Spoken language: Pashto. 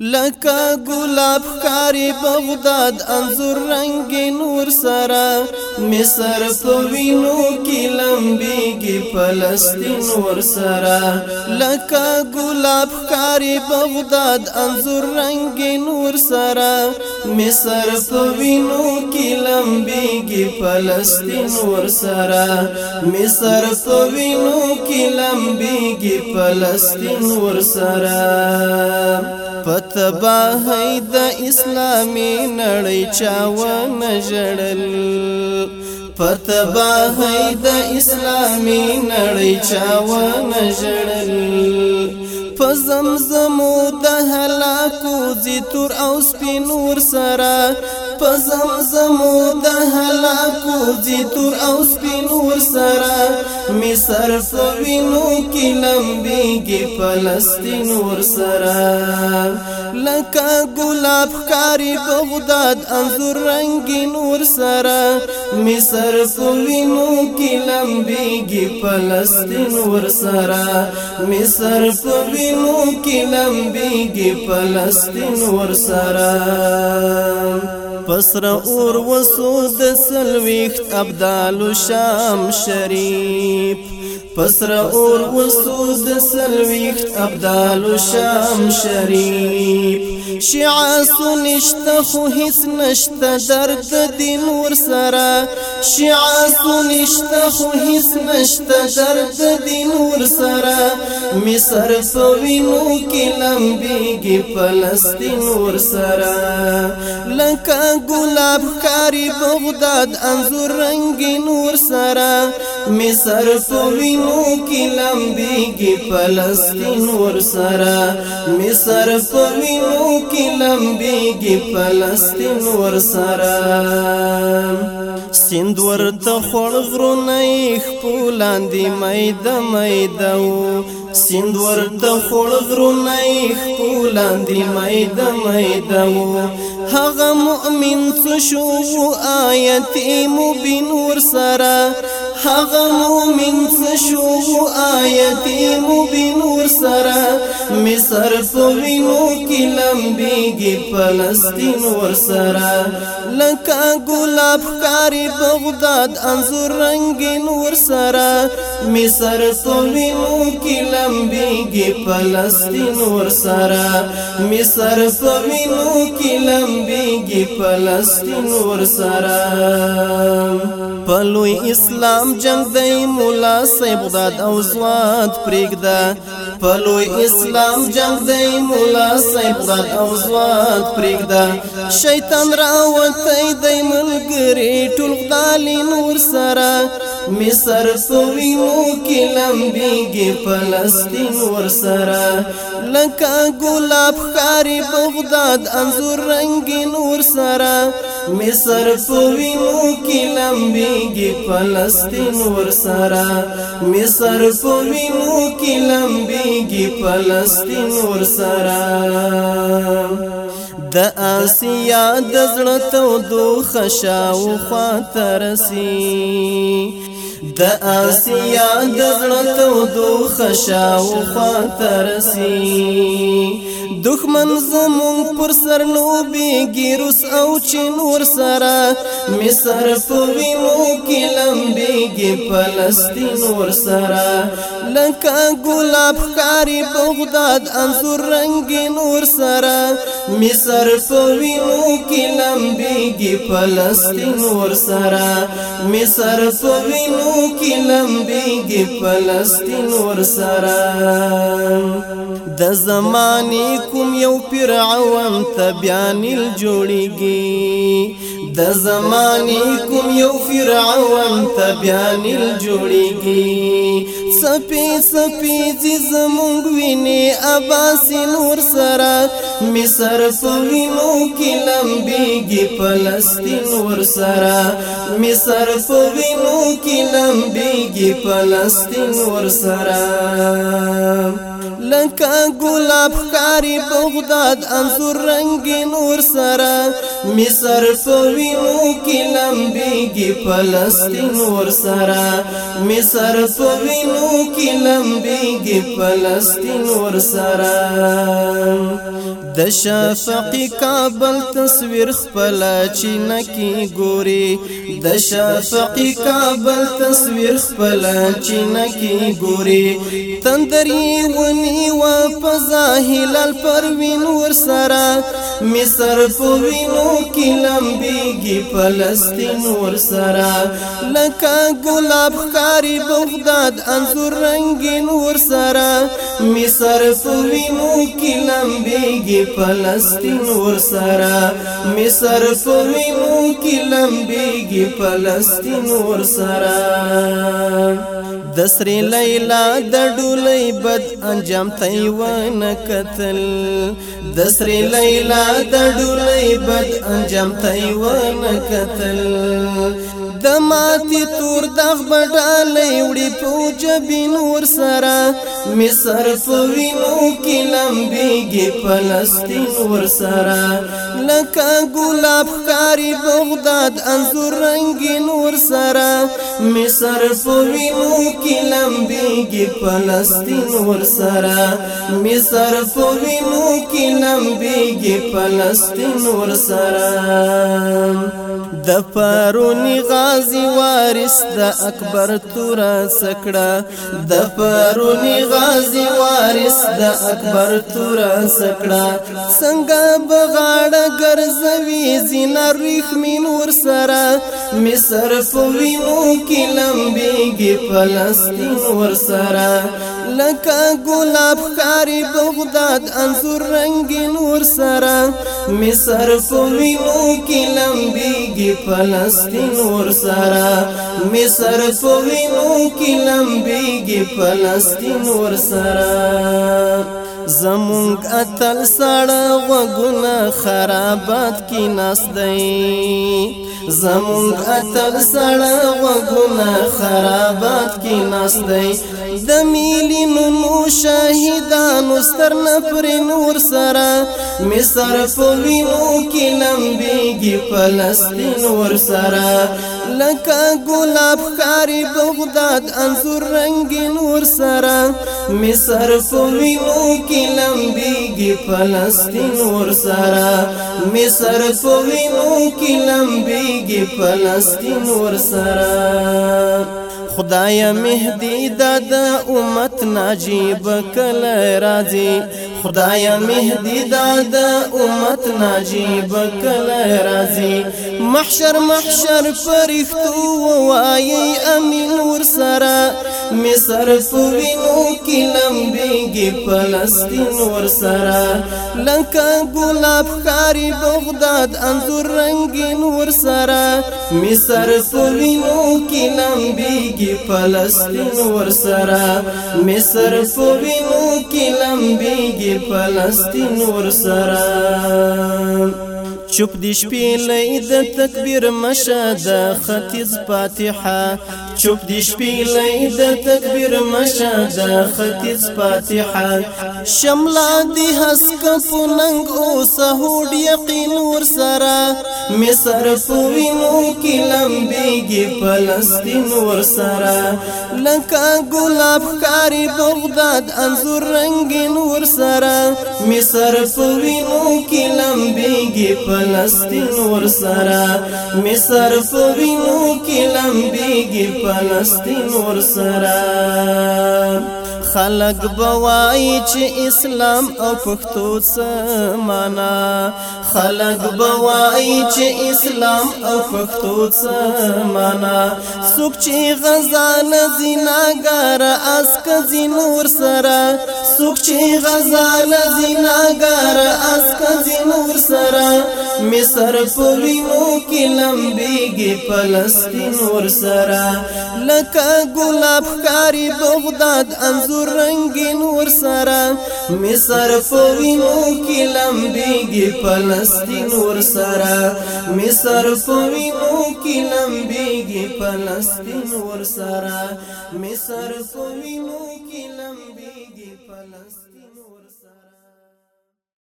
لکه ګلاب خاري بغداد انزور رنگي نور سرا مصر پوینو کی لمبيږي فلسطین ور سرا لکه ګلاب خاري بغداد انزور رنگي نور سرا مصر پوینو کی لمبيږي فلسطین ور سرا مصر پوینو کی لمبيږي فلسطین ور سرا پتباهی د اسلامي نړۍ چاو نجړل پتباهی د اسلامي نړۍ چاو نجړل پزمزمو د هلاکو زی تور او سپینور سره په زمزم د هلاکو زی تور او سپینور سره می صرف وینو کې لمبيږي فلسطین ور سره لکه ګلاب ښکاری بغداد انزور رنگي نور سره می صرف وینو کې لمبيږي فلسطین ور سره می صرف وینو کې لمبيږي فلسطین ور سره پسر اور وسود سلویخت عبدالو شام شریف پسر اور وسو د سرویخت ابدال شام شریف شیعه سنشته خو هیڅ نشته درد دی مور سره شیعه سنشته خو هیڅ نشته درد دی مور سره مصر سوینو کې لمبيږي فلسطین ور سره لکه ګلاب خاري بغداد انزور رنگي نور سره مصر پوینو کی لمبیگی فلسطین ورسرا مصر پوینو کی لمبیگی فلسطین ورسرا سند ورته خړ غرونه خپلاندې مېده مېده سند ورته خړ غرونه خپلاندې مېده مېده هغه مؤمن څه شو آیت مبین ور سره هغه مومن شو آیتی مبین ور سره مصر پوینو کی لمبیږي فلسطین ور سره لکه ګلاب کاری بغداد انزور رنگین ور سره مصر پوینو کی لمبیږي فلسطین ور سره مصر پوینو کی لمبیږي فلسطین ور سره پلوی اسلام اسلام جنگ دی مولا صاحب داد او زوات پرېږده پلوی اسلام جنگ دی مولا صاحب داد او زوات پرېږده شیطان راوتی دی ملګری ټول غالین ورسره مصر پوینو کې لمبيږي فلسطین ورسره لکه ګلاب خاري بغداد انزور رنگي نور سره مصر پوینو کې لمبيږي فلسطین ورسره مصر پوینو کې لمبيږي فلسطین ورسره د آسیا د زړه تو دو خشاو خاطر سي د آسیا د تودوخه شاوخوا ترسي دخمن زمون پر سر نو بیگی روس او چنور سرا مصر پوی مو کی لمبیگی پلسطین ور سرا لکا گلاب خاری بغداد انزور رنگی نور سرا مصر پوی مو کی لمبیگی پلسطین ور سرا مصر پوی مو کی لمبیگی پلسطین ور سره د زماني کوم یو فرعون ته بیان جوړيږي د زماني کوم یو فرعون ته بیان جوړيږي سپی سپی زمونږ ویني اباس نور سره مصر فوینو کې لمبيږي فلسطین ور سره مصر فوینو کې لمبيږي فلسطین ور سره سرا لکه ګلاب ښکاری بغداد انزور رنگی نور سره مصر په وینو کې لمبيږي فلسطین ور سره مصر په وینو کې لمبيږي فلسطین ور سره د شفقي کابل تصویر خپل چې نکی ګوري د شفقي کابل تصویر خپل چې نکی ګوري تندري ونی و پزا هلال پروین ور سرا مصر پوینو کی لمبیگی فلسطین ورسرا لکا گلاب خاری بغداد انزور رنگین ورسرا مصر پوینو کی لمبیگی فلسطین ورسرا مصر پوینو کی لمبیگی فلسطین ورسرا دسری لیلا د ډولې بد انجام تای ونه قتل دسری لیلا د ډولې بد انجام ته و نه کتل د ماتي تور دغ بډالې وړي پوج بنور سره مصر په وینو کې لمبيږي فلسطین ور سره لکه ګلاب خاري بغداد انزور رنگي نور سره مصر په وینو کې لمبيږي فلسطین ور سره مصر په وینو کې لمبيږي فلسطین ور سره د پرونی غازی وارث د اکبر تور سکړه د پرونی غازی وارث د اکبر تور سکړه څنګه بغاړه ګرځوي زینا ریخ مینور سره مصر فوینو کې لمبيږي فلسطین ور سره لکه ګلاب تاری بغداد انزور رنگین ور سره مصر فوینو کی لمبیگی فلسطین ور سره مصر فوینو کی لمبیگی فلسطین ور سره زمونږ اتل سړه غوګونه خرابات کې ناس دی زمونږ اتل سړه غوګونه خرابات کې ناس دی د میلیونو شهیدانو ستر نفر نور سره مصر فلینو کې لمبيږي فلسطین ور سره لکه ګلاب خاري بغداد انزور رنگین ور سره مصر فلینو کې لمبیږي فلسطین ورسره مصر په وینو کې لمبیږي فلسطین ورسره خدای مهدی دا د امت ناجیب کله راضی خدای مهدی دا د امت ناجیب کله راضی محشر محشر فرښتو وایي امین ورسره مصر فوینو کې لمبيږي فلسطین ورسره لکه ګلاب خاري بغداد انزور رنگین ورسره مصر فوینو کې لمبيږي فلسطین ورسره مصر فوینو کې لمبيږي فلسطین ورسره چوپ دی شپې لای د تکبیر مشاده ختیز فاتحه چوپ دی شپې لای د تکبیر مشاده ختیز فاتحه شملا دی حس کفننګ او سهود یقین ور سره مصر پوینو کی لمبیگی فلسطین ورسرا لکا گلاب کاری بغداد انزور رنگین ورسرا مصر پوینو کی لمبیگی فلسطین ورسرا مصر پوینو کی لمبیگی فلسطین ورسرا خلق بوای چې اسلام او پښتو سمانا خلق بوای چې اسلام او پښتو سمانا څوک چې غزان زیناګر اسک زینور سره څوک چې غزان زیناګر اسک زینور سره مصر پوینو کې لمبيږي فلسطین ور سره لکه ګلاب کاری بغداد انزور رنگین ور سره مصر فوینو کې لمبيږي فلسطین ور سره مصر فوینو کې لمبيږي فلسطین ور سره مصر فوینو کې